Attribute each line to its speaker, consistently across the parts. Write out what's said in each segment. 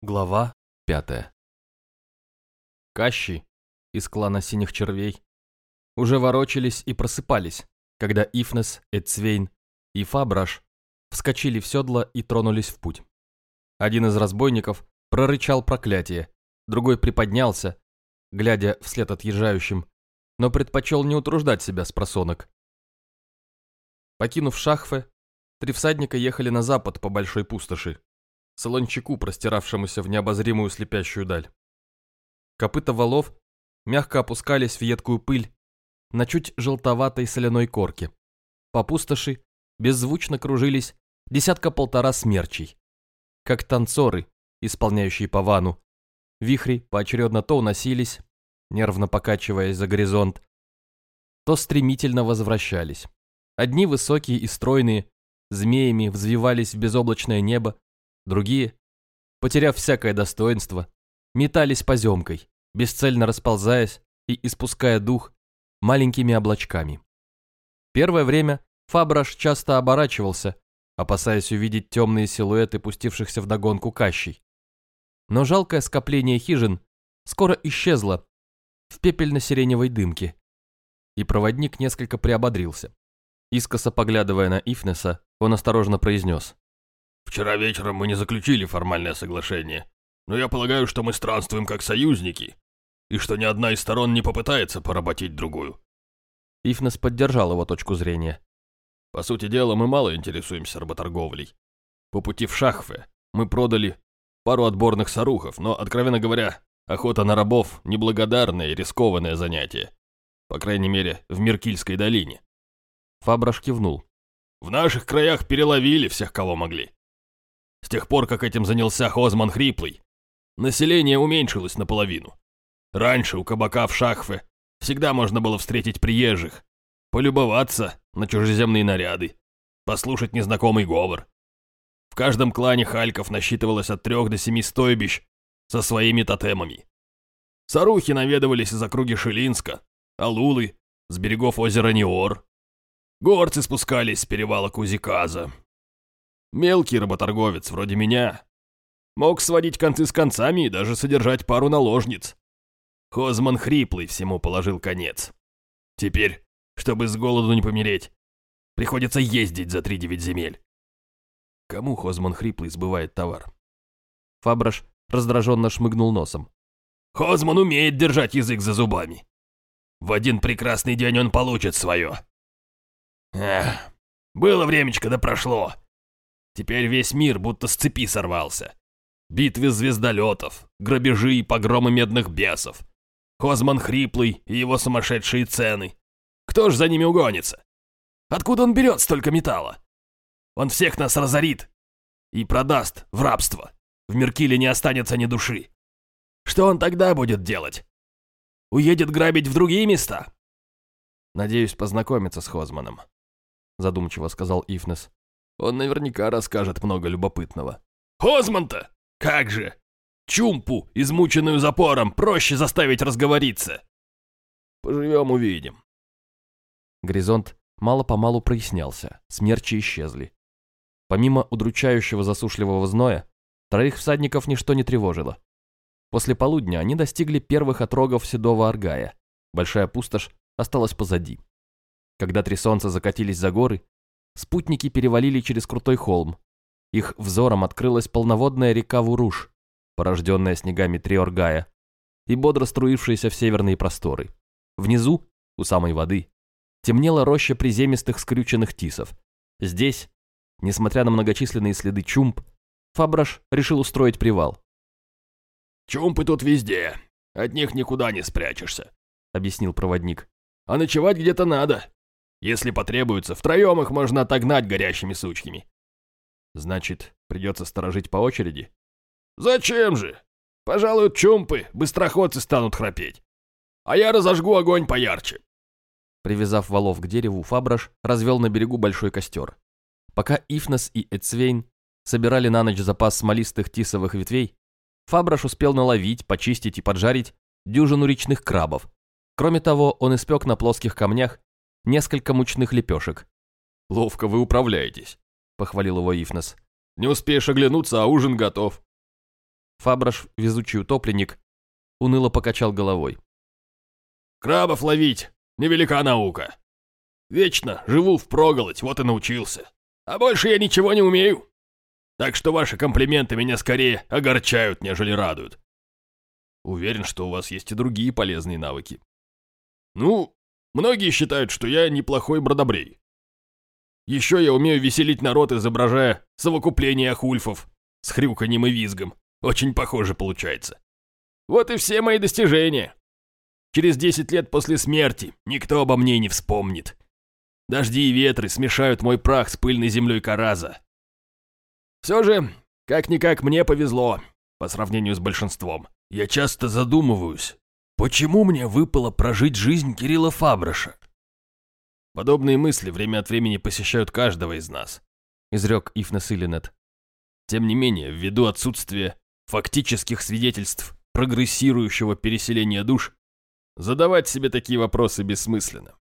Speaker 1: Глава пятая. Кащи из клана Синих Червей уже ворочались и просыпались, когда Ифнес, Эцвейн и Фабраш вскочили в седло и тронулись в путь. Один из разбойников прорычал проклятие, другой приподнялся, глядя вслед отъезжающим, но предпочел не утруждать себя с просонок. Покинув Шахфе, три всадника ехали на запад по большой пустоши, солончаку, простиравшемуся в необозримую слепящую даль. Копыта валов мягко опускались в едкую пыль на чуть желтоватой соляной корке. По пустоши беззвучно кружились десятка-полтора смерчей, как танцоры, исполняющие по вану. Вихри поочередно то уносились, нервно покачиваясь за горизонт, то стремительно возвращались. Одни высокие и стройные, змеями взвивались в безоблачное небо, Другие, потеряв всякое достоинство, метались поземкой, бесцельно расползаясь и испуская дух маленькими облачками. Первое время Фабраш часто оборачивался, опасаясь увидеть темные силуэты пустившихся в догонку кащей. Но жалкое скопление хижин скоро исчезло в пепельно-сиреневой дымке, и проводник несколько приободрился. Искоса поглядывая на Ифнеса, он осторожно произнес.
Speaker 2: Вчера вечером мы не заключили формальное соглашение, но я полагаю, что мы странствуем как союзники, и что ни одна из сторон не попытается поработить другую».
Speaker 1: Ифнес поддержал его точку зрения.
Speaker 2: «По сути дела, мы мало интересуемся работорговлей. По пути в Шахфе мы продали пару отборных сарухов, но, откровенно говоря, охота на рабов – неблагодарное и рискованное занятие. По крайней мере, в Меркильской долине».
Speaker 1: Фабраш кивнул.
Speaker 2: «В наших краях переловили всех, кого могли. С тех пор, как этим занялся Хозман Хриплый, население уменьшилось наполовину. Раньше у кабака в Шахфе всегда можно было встретить приезжих, полюбоваться на чужеземные наряды, послушать незнакомый говор. В каждом клане хальков насчитывалось от трех до семи стойбищ со своими тотемами. Сарухи наведывались из округи Шелинска, Алулы, с берегов озера Ниор. Горцы спускались с перевала Кузиказа, Мелкий работорговец, вроде меня, мог сводить концы с концами и даже содержать пару наложниц. Хозман хриплый всему положил конец. Теперь, чтобы с голоду не помереть, приходится ездить за три девять земель. Кому Хозман хриплый сбывает товар?
Speaker 1: Фабраш раздраженно шмыгнул носом.
Speaker 2: Хозман умеет держать язык за зубами. В один прекрасный день он получит свое. Эх, было времечко, да прошло. Теперь весь мир будто с цепи сорвался. Битвы звездолетов, грабежи и погромы медных бесов. Хозман хриплый и его сумасшедшие цены. Кто ж за ними угонится? Откуда он берет столько металла? Он всех нас разорит и продаст в рабство. В Меркиле не останется ни души. Что он тогда будет делать? Уедет грабить в другие места?
Speaker 1: Надеюсь познакомиться с Хозманом, задумчиво сказал Ифнес.
Speaker 2: Он наверняка расскажет много любопытного. Хозман-то? Как же? Чумпу, измученную запором, проще заставить разговориться. Поживем, увидим.
Speaker 1: Горизонт мало-помалу прояснялся, смерчи исчезли. Помимо удручающего засушливого зноя, троих всадников ничто не тревожило. После полудня они достигли первых отрогов седого Аргая. Большая пустошь осталась позади. Когда три солнца закатились за горы, спутники перевалили через крутой холм. Их взором открылась полноводная река Вуруш, порожденная снегами Триоргая, и бодро струившаяся в северные просторы. Внизу, у самой воды, темнела роща приземистых скрюченных тисов. Здесь, несмотря на многочисленные следы чумп, Фабраш решил устроить привал.
Speaker 2: «Чумпы тут везде, от них никуда не спрячешься», — объяснил проводник. «А ночевать где-то надо. Если потребуется, втроем их можно отогнать горящими сучьями.
Speaker 1: Значит, придется сторожить по очереди?
Speaker 2: Зачем же? Пожалуй, чумпы, быстроходцы станут храпеть. А я разожгу огонь поярче.
Speaker 1: Привязав валов к дереву, Фабраш развел на берегу большой костер. Пока Ифнес и Эцвейн собирали на ночь запас смолистых тисовых ветвей, Фабраш успел наловить, почистить и поджарить дюжину речных крабов. Кроме того, он испек на плоских камнях несколько мучных лепешек.
Speaker 2: «Ловко вы управляетесь», —
Speaker 1: похвалил его Ифнес.
Speaker 2: «Не успеешь оглянуться, а ужин готов».
Speaker 1: Фабраш, везучий утопленник, уныло покачал головой.
Speaker 2: «Крабов ловить — невелика наука. Вечно живу впроголодь, вот и научился. А больше я ничего не умею. Так что ваши комплименты меня скорее огорчают, нежели радуют. Уверен, что у вас есть и другие полезные навыки. Ну, многие считают, что я неплохой бродобрей. Еще я умею веселить народ, изображая совокупление ахульфов с хрюканьем и визгом. Очень похоже получается. Вот и все мои достижения. Через 10 лет после смерти никто обо мне не вспомнит. Дожди и ветры смешают мой прах с пыльной землей Караза. Все же, как-никак мне повезло, по сравнению с большинством. Я часто задумываюсь, почему мне выпало прожить жизнь Кирилла Фабраша? Подобные мысли время от времени посещают каждого из нас,
Speaker 1: изрек Ифнес Иллинет.
Speaker 2: Тем не менее, ввиду отсутствия фактических свидетельств прогрессирующего переселения душ, задавать себе такие вопросы бессмысленно.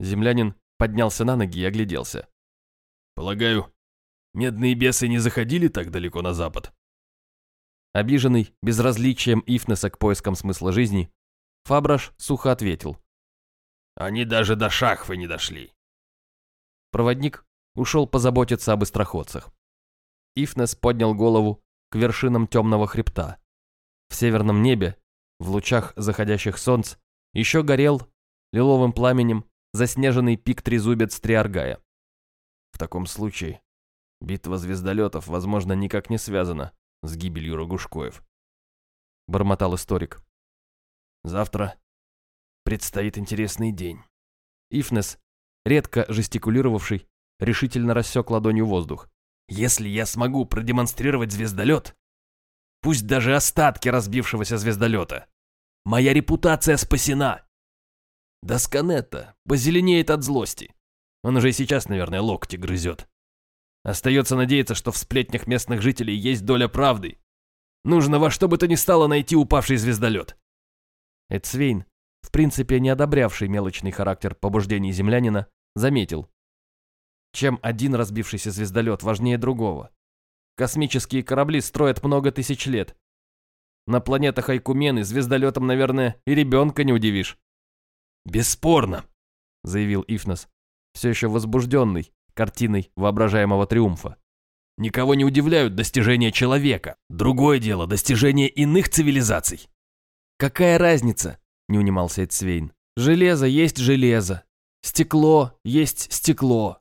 Speaker 1: Землянин поднялся на ноги и огляделся.
Speaker 2: Полагаю, медные бесы не заходили так далеко на запад?
Speaker 1: Обиженный безразличием Ифнеса к поискам смысла жизни, Фабраш сухо ответил.
Speaker 2: Они даже до Шахвы не дошли.
Speaker 1: Проводник ушел позаботиться об быстроходцах. Ифнес поднял голову к вершинам темного хребта. В северном небе, в лучах заходящих солнц, еще горел лиловым пламенем заснеженный пик Трезубец Триаргая. В таком случае, битва звездолетов, возможно, никак не связана с гибелью Рогушкоев. Бормотал историк. Завтра предстоит интересный день. Ифнес, редко жестикулировавший, решительно рассек ладонью воздух. Если я смогу продемонстрировать звездолет, пусть даже остатки разбившегося звездолета, моя репутация спасена. Досконетто позеленеет от злости. Он уже и сейчас, наверное, локти грызет. Остается надеяться, что в сплетнях местных жителей есть доля правды. Нужно во что бы то ни стало найти упавший звездолет. Эдсвейн, в принципе не одобрявший мелочный характер побуждений землянина, заметил, чем один разбившийся звездолет важнее другого. Космические корабли строят много тысяч лет. На планетах Айкумены звездолетом, наверное, и ребенка не удивишь.
Speaker 2: «Бесспорно», —
Speaker 1: заявил Ифнос, все еще возбужденный картиной воображаемого триумфа.
Speaker 2: «Никого не удивляют достижения человека. Другое дело — достижения иных цивилизаций».
Speaker 1: «Какая разница?» — не унимался Эдсвейн. «Железо есть железо. Стекло есть стекло.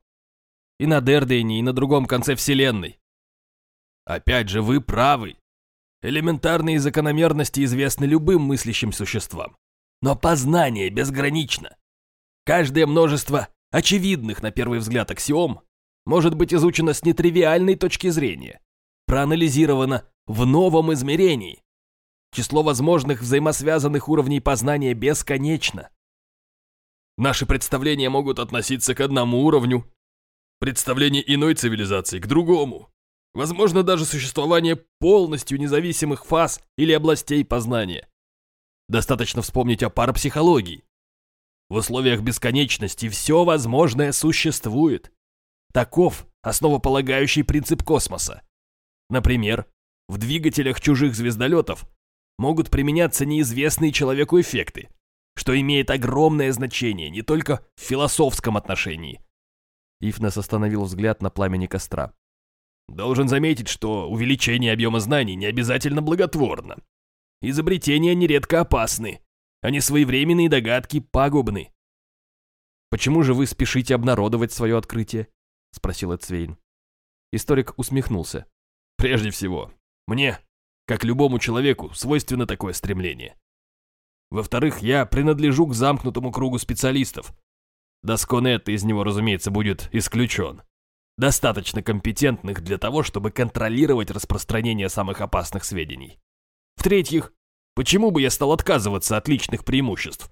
Speaker 1: И на Дердейне, и на другом конце Вселенной.
Speaker 2: Опять же, вы правы. Элементарные закономерности известны любым мыслящим существам. Но познание безгранично. Каждое множество очевидных на первый взгляд аксиом может быть изучено с нетривиальной точки зрения, проанализировано в новом измерении. Число возможных взаимосвязанных уровней познания бесконечно. Наши представления могут относиться к одному уровню, представление иной цивилизации к другому. Возможно даже существование полностью независимых фаз или областей познания. Достаточно вспомнить о парапсихологии. В условиях бесконечности все возможное существует. Таков основополагающий принцип космоса. Например, в двигателях чужих звездолетов могут применяться неизвестные человеку эффекты, что имеет огромное значение не только в философском отношении,
Speaker 1: Ифнес остановил взгляд на пламени костра.
Speaker 2: «Должен заметить, что увеличение объема знаний не обязательно благотворно. Изобретения нередко опасны, а несвоевременные догадки пагубны».
Speaker 1: «Почему же вы спешите обнародовать свое открытие?» — спросил Эцвейн. Историк усмехнулся.
Speaker 2: «Прежде всего, мне, как любому человеку, свойственно такое стремление. Во-вторых, я принадлежу к замкнутому кругу специалистов, Досконет из него, разумеется, будет исключен. Достаточно компетентных для того, чтобы контролировать распространение самых опасных сведений. В-третьих, почему бы я стал отказываться от личных преимуществ?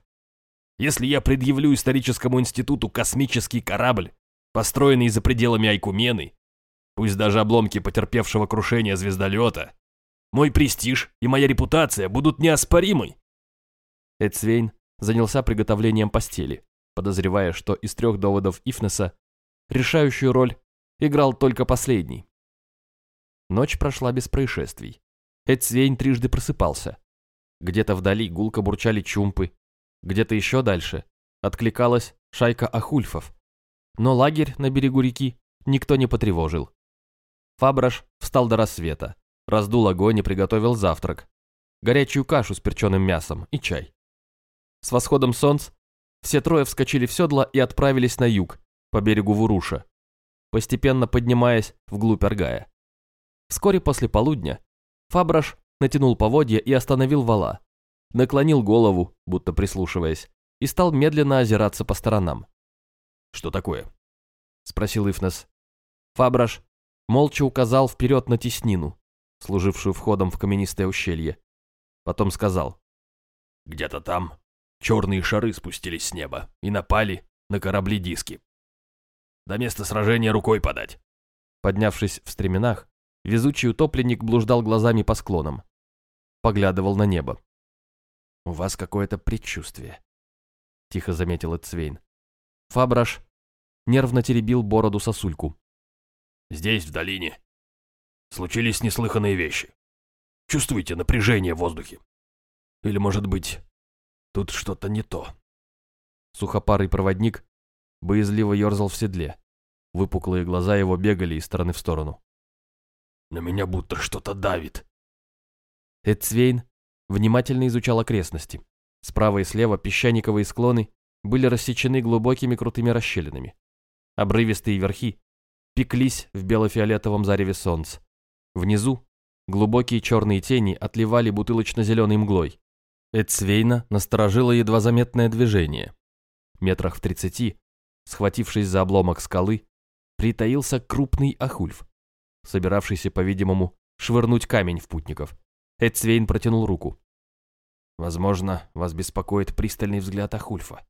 Speaker 2: Если я предъявлю историческому институту космический корабль, построенный за пределами Айкумены, пусть даже обломки потерпевшего крушения звездолета, мой престиж и моя репутация будут неоспоримы.
Speaker 1: Эдсвейн занялся приготовлением постели подозревая, что из трех доводов Ифнеса решающую роль играл только последний. Ночь прошла без происшествий. Эцвейн трижды просыпался. Где-то вдали гулко бурчали чумпы, где-то еще дальше откликалась шайка ахульфов. Но лагерь на берегу реки никто не потревожил. Фабраш встал до рассвета, раздул огонь и приготовил завтрак. Горячую кашу с перченым мясом и чай. С восходом солнца все трое вскочили в седла и отправились на юг, по берегу Вуруша, постепенно поднимаясь вглубь Аргая. Вскоре после полудня Фабраш натянул поводья и остановил вала, наклонил голову, будто прислушиваясь, и стал медленно озираться по сторонам.
Speaker 2: «Что такое?»
Speaker 1: — спросил Ифнес. Фабраш молча указал вперед на теснину, служившую входом в каменистое ущелье. Потом сказал.
Speaker 2: «Где-то там черные шары спустились с неба и напали на корабли-диски. До места сражения рукой подать».
Speaker 1: Поднявшись в стременах, везучий утопленник блуждал глазами по склонам. Поглядывал на небо. «У вас какое-то предчувствие», — тихо заметила Цвейн. Фабраш нервно теребил бороду сосульку.
Speaker 2: «Здесь, в долине, случились неслыханные вещи. Чувствуете напряжение в воздухе? Или, может быть, тут что-то не то?»
Speaker 1: Сухопарый проводник боязливо ерзал в седле. Выпуклые глаза его бегали из стороны в сторону.
Speaker 2: «На меня будто что-то давит».
Speaker 1: Эдцвейн внимательно изучал окрестности. Справа и слева песчаниковые склоны были рассечены глубокими крутыми расщелинами. Обрывистые верхи пеклись в бело-фиолетовом зареве солнца. Внизу глубокие черные тени отливали бутылочно-зеленой мглой. Эдсвейна насторожило едва заметное движение. Метрах в тридцати, схватившись за обломок скалы, притаился крупный ахульф, собиравшийся, по-видимому, швырнуть камень в путников. Эдсвейн протянул руку. «Возможно, вас беспокоит пристальный взгляд Ахульфа».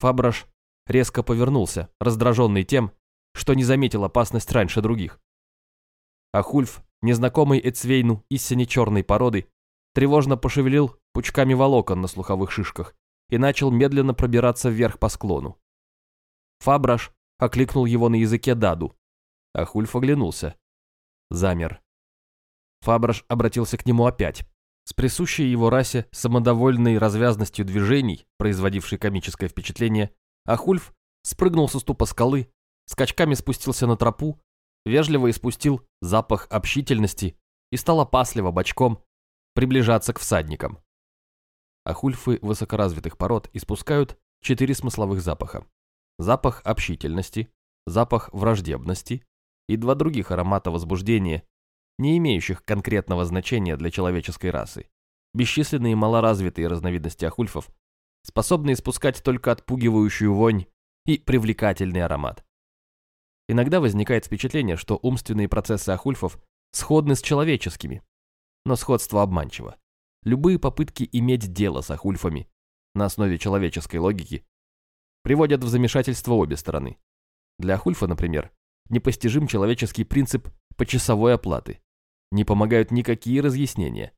Speaker 1: Фабраш резко повернулся, раздраженный тем, что не заметил опасность раньше других. Ахульф, незнакомый Эцвейну истине черной породы, тревожно пошевелил пучками волокон на слуховых шишках и начал медленно пробираться вверх по склону. Фабраш окликнул его на языке даду. Ахульф оглянулся. Замер. Фабраш обратился к нему опять. С присущей его расе самодовольной развязностью движений, производившей комическое впечатление, Ахульф спрыгнул со ступа скалы, скачками спустился на тропу, вежливо испустил запах общительности и стал опасливо бочком приближаться к всадникам. Ахульфы высокоразвитых пород испускают четыре смысловых запаха. Запах общительности, запах враждебности и два других аромата возбуждения, не имеющих конкретного значения для человеческой расы. Бесчисленные малоразвитые разновидности ахульфов способны испускать только отпугивающую вонь и привлекательный аромат. Иногда возникает впечатление, что умственные процессы ахульфов сходны с человеческими, но сходство обманчиво. Любые попытки иметь дело с ахульфами на основе человеческой логики приводят в замешательство обе стороны. Для ахульфа, например, непостижим человеческий принцип почасовой оплаты. Не помогают никакие разъяснения.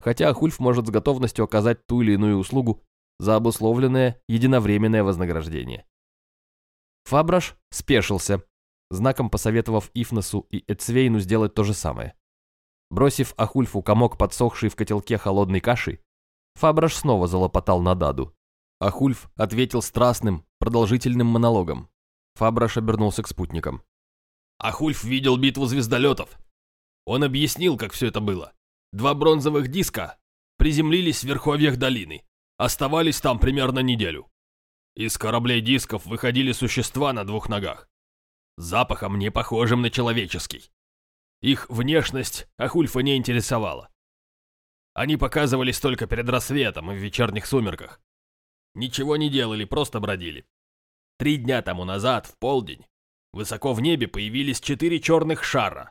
Speaker 1: Хотя Ахульф может с готовностью оказать ту или иную услугу за обусловленное единовременное вознаграждение. Фабраш спешился, знаком посоветовав Ифнесу и Эцвейну сделать то же самое. Бросив Ахульфу комок подсохший в котелке холодной каши, Фабраш снова залопотал на Даду. Ахульф ответил страстным, продолжительным монологом. Фабраш обернулся к спутникам.
Speaker 2: Ахульф видел битву звездолетов. Он объяснил, как все это было. Два бронзовых диска приземлились в верховьях долины, оставались там примерно неделю. Из кораблей дисков выходили существа на двух ногах. Запахом не похожим на человеческий. Их внешность Ахульфа не интересовала. Они показывались только перед рассветом и в вечерних сумерках. Ничего не делали, просто бродили. Три дня тому назад, в полдень, Высоко в небе появились четыре черных шара,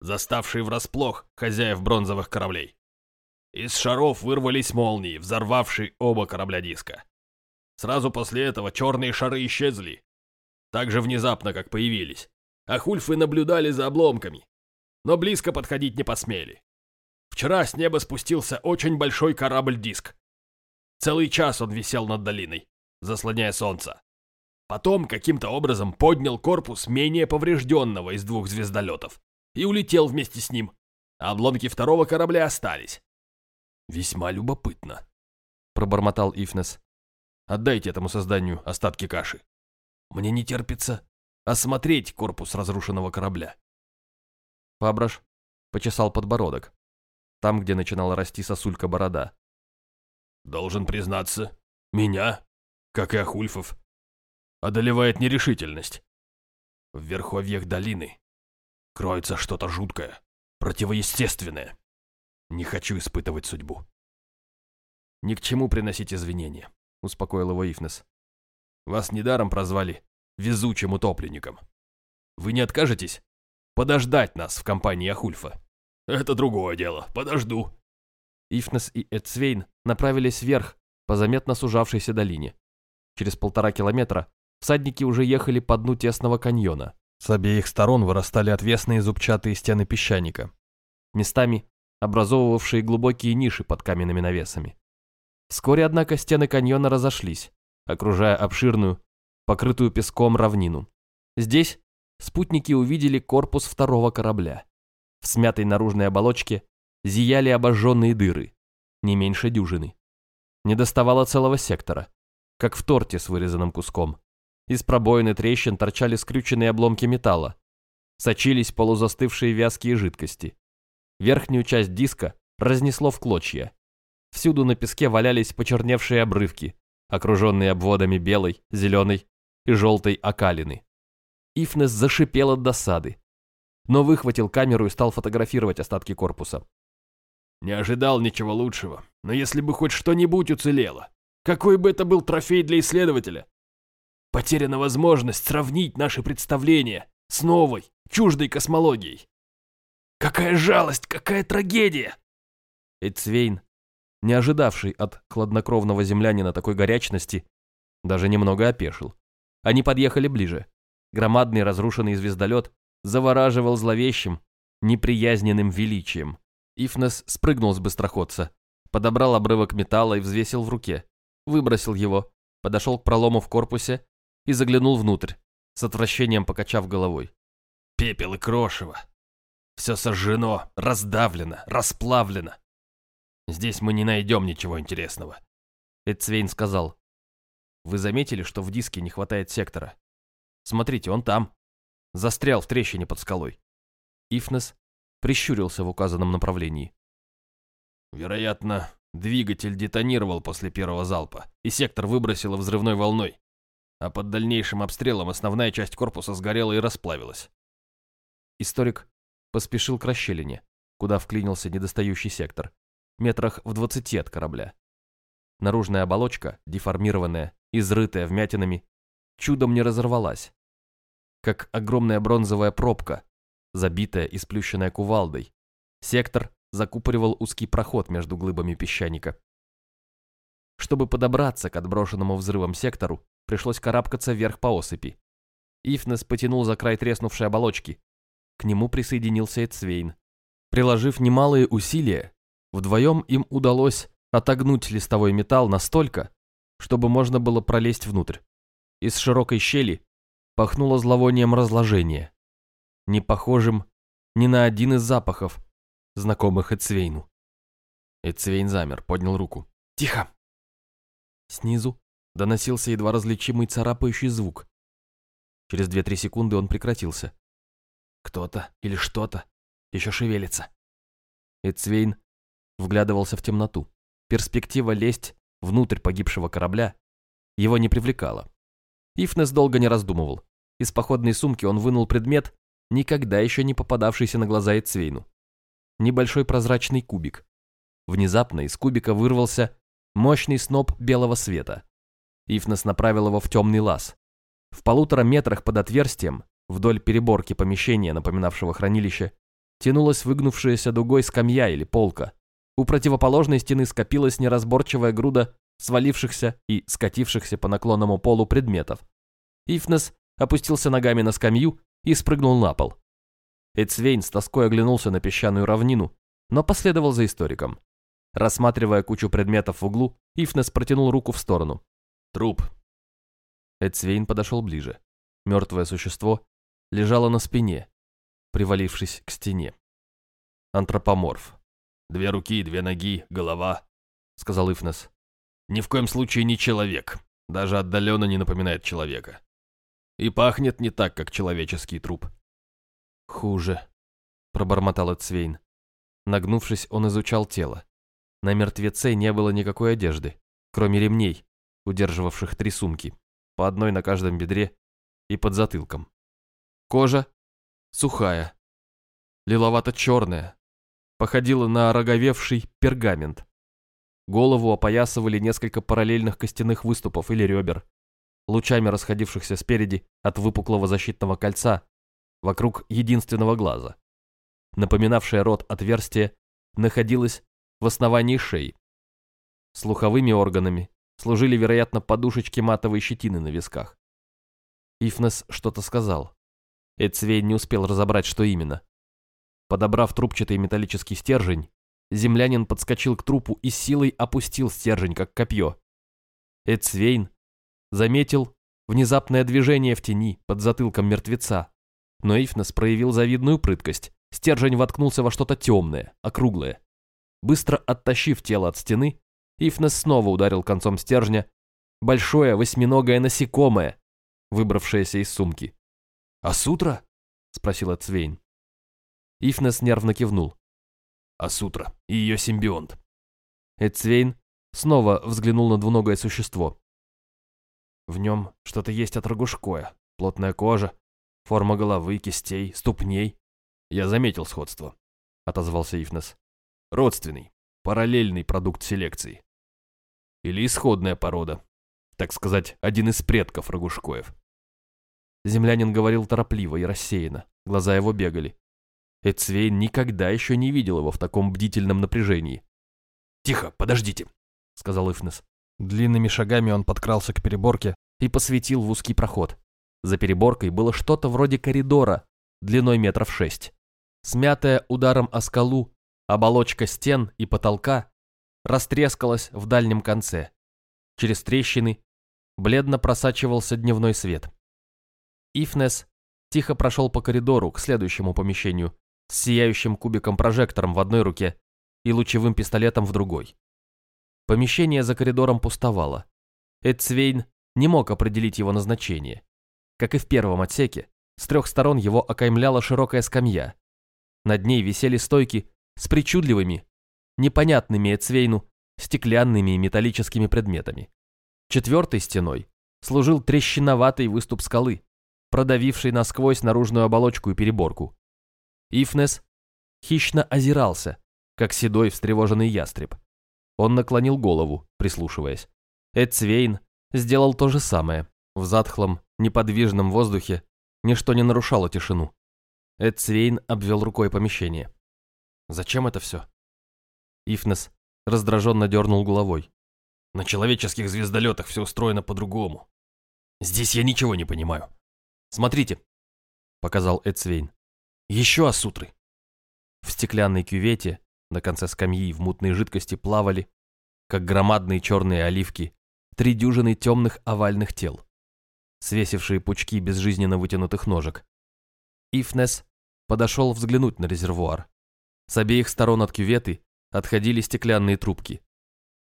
Speaker 2: заставшие врасплох хозяев бронзовых кораблей. Из шаров вырвались молнии, взорвавшие оба корабля диска. Сразу после этого черные шары исчезли, так же внезапно, как появились, а хульфы наблюдали за обломками, но близко подходить не посмели. Вчера с неба спустился очень большой корабль-диск. Целый час он висел над долиной, заслоняя солнце. Потом каким-то образом поднял корпус менее поврежденного из двух звездолетов и улетел вместе с ним. обломки второго корабля остались. Весьма любопытно, пробормотал Ифнес. Отдайте этому созданию остатки каши. Мне не терпится осмотреть корпус разрушенного корабля.
Speaker 1: Фабраш почесал подбородок, там, где начинала расти сосулька борода.
Speaker 2: Должен признаться, меня, как и Ахульфов, одолевает нерешительность. В верховьях долины кроется что-то жуткое, противоестественное. Не хочу испытывать судьбу.
Speaker 1: «Ни к чему приносить извинения», — успокоил его Ифнес. «Вас недаром прозвали везучим утопленником. Вы не откажетесь подождать нас в компании Ахульфа?»
Speaker 2: «Это другое дело, подожду».
Speaker 1: Ифнес и Эцвейн направились вверх по заметно сужавшейся долине. Через полтора километра всадники уже ехали по дну тесного каньона. С обеих сторон вырастали отвесные зубчатые стены песчаника, местами образовывавшие глубокие ниши под каменными навесами. Вскоре, однако, стены каньона разошлись, окружая обширную, покрытую песком равнину. Здесь спутники увидели корпус второго корабля. В смятой наружной оболочке зияли обожженные дыры, не меньше дюжины. Не доставало целого сектора, как в торте с вырезанным куском. Из пробоин и трещин торчали скрюченные обломки металла. Сочились полузастывшие вязкие жидкости. Верхнюю часть диска разнесло в клочья. Всюду на песке валялись почерневшие обрывки, окруженные обводами белой, зеленой и желтой окалины. Ифнес зашипел от досады, но выхватил камеру и стал фотографировать остатки корпуса.
Speaker 2: Не ожидал ничего лучшего, но если бы хоть что-нибудь уцелело, какой бы это был трофей для исследователя? Потеряна возможность сравнить наши представления с новой, чуждой космологией. Какая жалость, какая трагедия!
Speaker 1: Эцвейн, не ожидавший от хладнокровного землянина такой горячности, даже немного опешил. Они подъехали ближе. Громадный разрушенный звездолет завораживал зловещим, неприязненным величием. Ифнес спрыгнул с быстроходца, подобрал обрывок металла и взвесил в руке, выбросил его, подошел к пролому в корпусе и заглянул внутрь, с отвращением покачав головой.
Speaker 2: Пепел и крошево. Все сожжено, раздавлено, расплавлено. Здесь мы не найдем ничего интересного.
Speaker 1: Эдцвейн сказал. Вы заметили, что в диске не хватает сектора? Смотрите, он там. Застрял в трещине под скалой. Ифнес прищурился в указанном направлении.
Speaker 2: Вероятно, двигатель детонировал после первого залпа, и сектор выбросило взрывной волной а под дальнейшим обстрелом основная часть корпуса сгорела и расплавилась.
Speaker 1: Историк поспешил к расщелине, куда вклинился недостающий сектор, метрах в двадцати от корабля. Наружная оболочка, деформированная, изрытая вмятинами, чудом не разорвалась. Как огромная бронзовая пробка, забитая и сплющенная кувалдой, сектор закупоривал узкий проход между глыбами песчаника. Чтобы подобраться к отброшенному взрывом сектору, пришлось карабкаться вверх по осыпи. Ифнес потянул за край треснувшей оболочки. К нему присоединился Эцвейн. Приложив немалые усилия, вдвоем им удалось отогнуть листовой металл настолько, чтобы можно было пролезть внутрь. Из широкой щели пахнуло зловонием разложения, не похожим ни на один из запахов, знакомых Эцвейну. Эцвейн замер, поднял руку. «Тихо!» Снизу доносился едва различимый царапающий звук. Через две-три секунды он прекратился. Кто-то или что-то еще шевелится. Эцвейн вглядывался в темноту. Перспектива лезть внутрь погибшего корабля его не привлекала. Ифнес долго не раздумывал. Из походной сумки он вынул предмет, никогда еще не попадавшийся на глаза Эцвейну. Небольшой прозрачный кубик. Внезапно из кубика вырвался мощный сноп белого света. Ифнес направил его в темный лаз. В полутора метрах под отверстием, вдоль переборки помещения, напоминавшего хранилище, тянулась выгнувшаяся дугой скамья или полка. У противоположной стены скопилась неразборчивая груда свалившихся и скатившихся по наклонному полу предметов. Ифнес опустился ногами на скамью и спрыгнул на пол. Эцвейн с тоской оглянулся на песчаную равнину, но последовал за историком. Рассматривая кучу предметов в углу, Ифнес протянул руку в сторону. Труп. Эдсвейн подошел ближе. Мертвое существо лежало на спине, привалившись к стене. антропоморф.
Speaker 2: Две руки, две ноги, голова, сказал Ифнес. Ни в коем случае не человек, даже отдаленно не напоминает человека. И пахнет не так, как человеческий труп.
Speaker 1: Хуже, пробормотал Эцвейн. Нагнувшись, он изучал тело. На мертвеце не было никакой одежды, кроме ремней, удерживавших три сумки, по одной на каждом бедре и под затылком. Кожа сухая, лиловато-черная, походила на роговевший пергамент. Голову опоясывали несколько параллельных костяных выступов или ребер, лучами расходившихся спереди от выпуклого защитного кольца вокруг единственного глаза. Напоминавшее рот отверстие находилось в основании шеи. Слуховыми органами служили, вероятно, подушечки матовой щетины на висках. Ифнес что-то сказал. Эдсвейн не успел разобрать, что именно. Подобрав трубчатый металлический стержень, землянин подскочил к трупу и силой опустил стержень, как копье. Эдсвейн заметил внезапное движение в тени под затылком мертвеца, но Ифнес проявил завидную прыткость. Стержень воткнулся во что-то темное, округлое. Быстро оттащив тело от стены, Ифнес снова ударил концом стержня большое восьминогое насекомое, выбравшееся из сумки. «А сутра?» — спросила Цвейн. Ифнес нервно кивнул.
Speaker 2: «А сутра и ее симбионт».
Speaker 1: Эцвейн снова взглянул на двуногое существо. В нем что-то есть от рогушкоя. Плотная кожа, форма головы, кистей, ступней.
Speaker 2: Я заметил сходство, отозвался Ифнес.
Speaker 1: Родственный, параллельный продукт селекции.
Speaker 2: Или исходная порода. Так сказать, один из предков рогушкоев.
Speaker 1: Землянин говорил торопливо и рассеянно. Глаза его бегали. Эцвейн никогда еще не видел его в таком бдительном напряжении.
Speaker 2: «Тихо, подождите», — сказал Ифнес.
Speaker 1: Длинными шагами он подкрался к переборке и посветил в узкий проход. За переборкой было что-то вроде коридора, длиной метров шесть. Смятая ударом о скалу, оболочка стен и потолка растрескалась в дальнем конце. Через трещины бледно просачивался дневной свет. Ифнес тихо прошел по коридору к следующему помещению, с сияющим кубиком-прожектором в одной руке и лучевым пистолетом в другой. Помещение за коридором пустовало. Эдсвейн не мог определить его назначение. Как и в первом отсеке, с трех сторон его окаймляла широкая скамья. Над ней висели стойки с причудливыми, непонятными Эдсвейну, стеклянными и металлическими предметами. Четвертой стеной служил трещиноватый выступ скалы, продавивший насквозь наружную оболочку и переборку. Ифнес хищно озирался, как седой встревоженный ястреб. Он наклонил голову, прислушиваясь. Эд Цвейн сделал то же самое. В затхлом, неподвижном воздухе ничто не нарушало тишину. Эд Цвейн обвел рукой помещение. «Зачем это все?» Ифнес раздраженно дернул головой.
Speaker 2: «На человеческих звездолетах все устроено по-другому. Здесь я ничего не понимаю».
Speaker 1: «Смотрите», — показал Эдсвейн. Еще осутры. В стеклянной кювете на конце скамьи в мутной жидкости плавали, как громадные черные оливки, три дюжины темных овальных тел, свесившие пучки безжизненно вытянутых ножек. Ифнес подошел взглянуть на резервуар. С обеих сторон от кюветы отходили стеклянные трубки.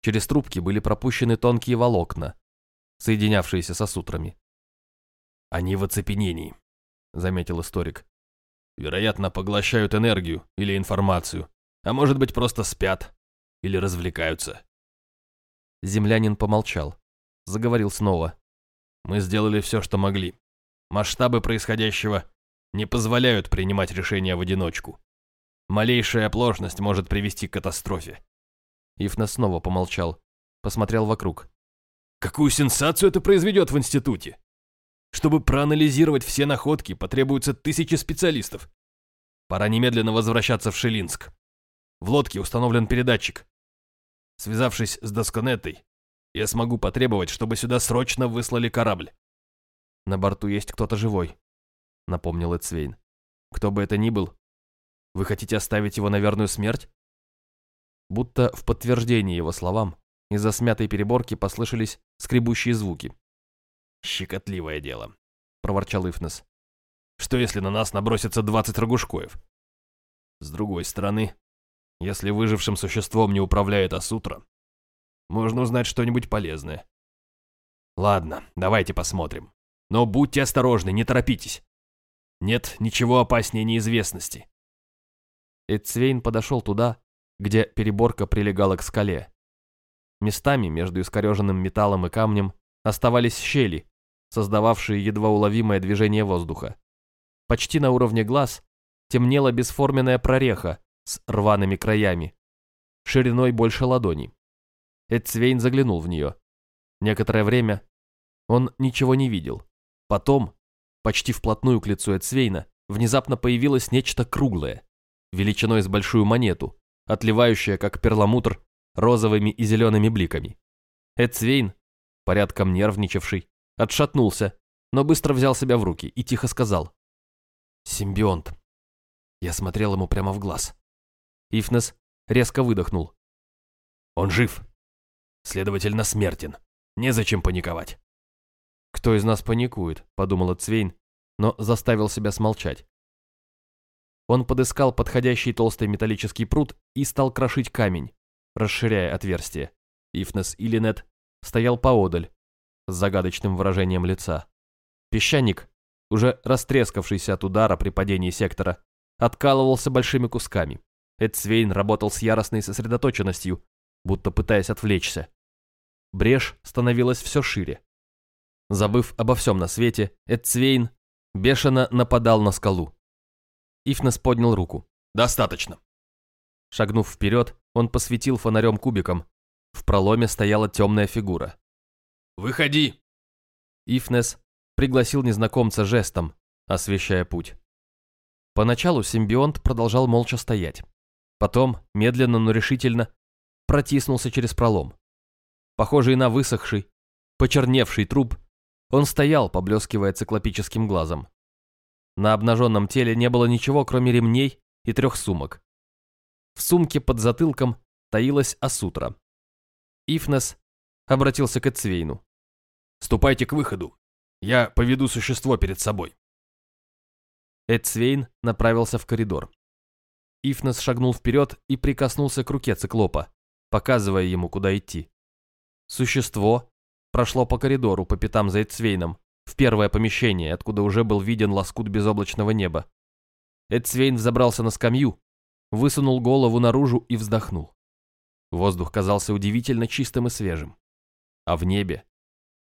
Speaker 1: Через трубки были пропущены тонкие волокна, соединявшиеся с осутрами.
Speaker 2: «Они в оцепенении», — заметил историк. Вероятно, поглощают энергию или информацию, а может быть просто спят или развлекаются.
Speaker 1: Землянин помолчал, заговорил снова.
Speaker 2: Мы сделали все, что могли. Масштабы происходящего не позволяют принимать решения в одиночку. Малейшая оплошность может привести к катастрофе.
Speaker 1: Ифна снова помолчал, посмотрел вокруг.
Speaker 2: Какую сенсацию это произведет в институте? Чтобы проанализировать все находки, потребуются тысячи специалистов. Пора немедленно возвращаться в Шелинск. В лодке установлен передатчик. Связавшись с Досконеттой, я смогу потребовать, чтобы сюда срочно выслали корабль.
Speaker 1: На борту есть кто-то живой, напомнил Эцвейн. Кто бы это ни был, вы хотите оставить его на верную смерть? Будто в подтверждение его словам, из-за смятой переборки послышались скребущие звуки.
Speaker 2: «Щекотливое дело», — проворчал Ифнес. «Что если на нас набросятся двадцать рогушкоев? С другой стороны, если выжившим существом не управляет Асутра, можно узнать что-нибудь полезное. Ладно, давайте посмотрим. Но будьте осторожны, не торопитесь. Нет ничего опаснее неизвестности.
Speaker 1: Эдсвейн подошел туда, где переборка прилегала к скале. Местами между искореженным металлом и камнем оставались щели, создававшие едва уловимое движение воздуха. Почти на уровне глаз темнела бесформенная прореха с рваными краями, шириной больше ладони. Эдсвейн заглянул в нее. Некоторое время он ничего не видел. Потом, почти вплотную к лицу Эдсвейна, внезапно появилось нечто круглое, величиной с большую монету, отливающее, как перламутр, розовыми и зелеными бликами. Эдсвейн, порядком нервничавший, отшатнулся, но быстро взял себя в руки и тихо сказал. «Симбионт». Я смотрел ему прямо в глаз. Ифнес резко выдохнул.
Speaker 2: «Он жив. Следовательно, смертен. Незачем паниковать».
Speaker 1: «Кто из нас паникует?» – подумал Цвейн, но заставил себя смолчать. Он подыскал подходящий толстый металлический пруд и стал крошить камень, расширяя отверстие. Ифнес и Линет стоял поодаль, с загадочным выражением лица. Песчаник, уже растрескавшийся от удара при падении сектора, откалывался большими кусками. Эдсвейн работал с яростной сосредоточенностью, будто пытаясь отвлечься. Брешь становилась все шире. Забыв обо всем на свете, Эдсвейн бешено нападал на скалу. Ифнес поднял руку.
Speaker 2: «Достаточно».
Speaker 1: Шагнув вперед, он посветил фонарем кубиком. В проломе стояла темная фигура.
Speaker 2: «Выходи!»
Speaker 1: Ифнес пригласил незнакомца жестом, освещая путь. Поначалу симбионт продолжал молча стоять. Потом, медленно, но решительно, протиснулся через пролом. Похожий на высохший, почерневший труп, он стоял, поблескивая циклопическим глазом. На обнаженном теле не было ничего, кроме ремней и трех сумок. В сумке под затылком таилась асутра. Ифнес обратился к Эцвейну.
Speaker 2: «Ступайте к выходу. Я поведу существо перед собой».
Speaker 1: Эцвейн направился в коридор. Ифнес шагнул вперед и прикоснулся к руке циклопа, показывая ему, куда идти. Существо прошло по коридору по пятам за Эцвейном, в первое помещение, откуда уже был виден лоскут безоблачного неба. Эцвейн взобрался на скамью, высунул голову наружу и вздохнул. Воздух казался удивительно чистым и свежим. А в небе,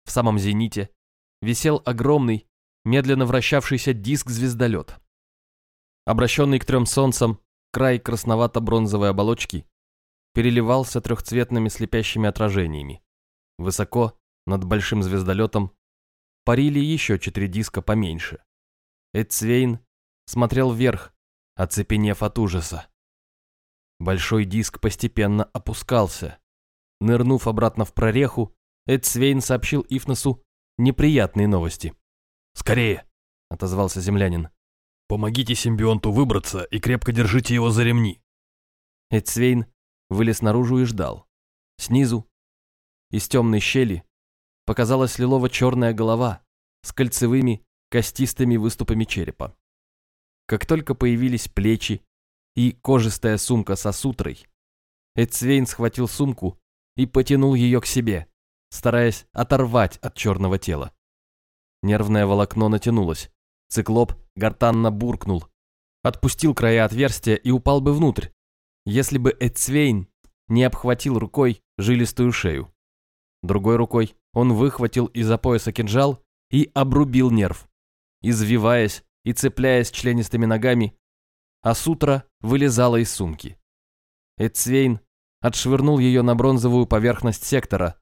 Speaker 1: в самом зените, висел огромный, медленно вращавшийся диск-звездолет. Обращенный к трем солнцам, край красновато-бронзовой оболочки переливался трехцветными слепящими отражениями. Высоко, над большим звездолетом, парили еще четыре диска поменьше. Эдсвейн смотрел вверх, оцепенев от ужаса. Большой диск постепенно опускался. Нырнув обратно в прореху, Эдсвейн сообщил Ифнесу неприятные новости.
Speaker 2: «Скорее!» — отозвался землянин. «Помогите симбионту выбраться и крепко держите его за ремни».
Speaker 1: Эдсвейн вылез наружу и ждал. Снизу, из темной щели, показалась лилово-черная голова с кольцевыми, костистыми выступами черепа. Как только появились плечи и кожистая сумка со сутрой, Эдсвейн схватил сумку и потянул ее к себе, стараясь оторвать от черного тела. Нервное волокно натянулось. Циклоп гортанно буркнул. Отпустил края отверстия и упал бы внутрь, если бы Эдсвейн не обхватил рукой жилистую шею. Другой рукой он выхватил из-за пояса кинжал и обрубил нерв. Извиваясь и цепляясь членистыми ногами, а сутра вылезала из сумки. Эдсвейн отшвырнул ее на бронзовую поверхность сектора,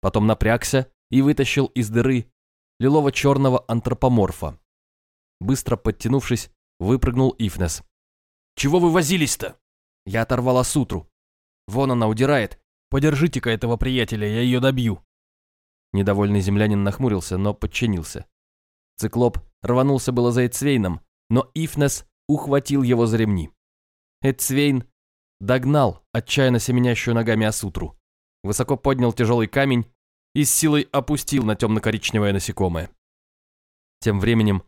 Speaker 1: потом напрягся и вытащил из дыры лилово-черного антропоморфа. Быстро подтянувшись, выпрыгнул Ифнес. «Чего вы возились-то?» Я оторвала сутру. «Вон она удирает. Подержите-ка этого приятеля, я ее добью». Недовольный землянин нахмурился, но подчинился. Циклоп рванулся было за Эцвейном, но Ифнес ухватил его за ремни. Эцвейн догнал отчаянно семенящую ногами Асутру, высоко поднял тяжелый камень и с силой опустил на темно-коричневое насекомое. Тем временем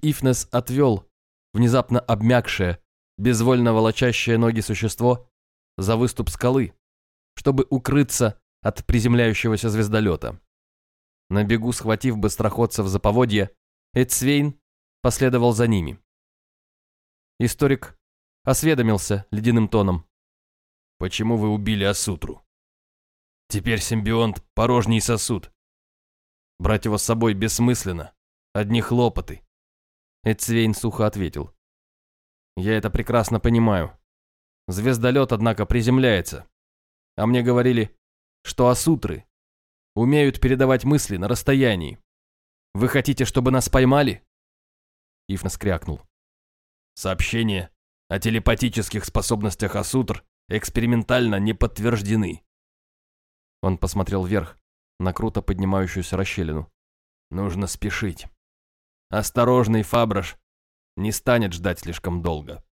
Speaker 1: Ифнес отвел внезапно обмякшее, безвольно волочащее ноги существо за выступ скалы, чтобы укрыться от приземляющегося звездолета. На бегу схватив быстроходцев за поводья, Эдсвейн последовал за ними. Историк осведомился ледяным тоном.
Speaker 2: «Почему вы убили Асутру? Теперь симбионт – порожний сосуд. Брать его с собой бессмысленно. Одни хлопоты».
Speaker 1: Эдсвейн сухо ответил. «Я это прекрасно понимаю. Звездолет, однако, приземляется. А мне говорили, что Асутры умеют передавать мысли на расстоянии. Вы хотите, чтобы нас поймали?» Ифнос крякнул.
Speaker 2: «Сообщения о телепатических способностях Асутр экспериментально не подтверждены».
Speaker 1: Он посмотрел вверх, на круто поднимающуюся расщелину.
Speaker 2: «Нужно спешить. Осторожный Фабраш не станет ждать слишком долго».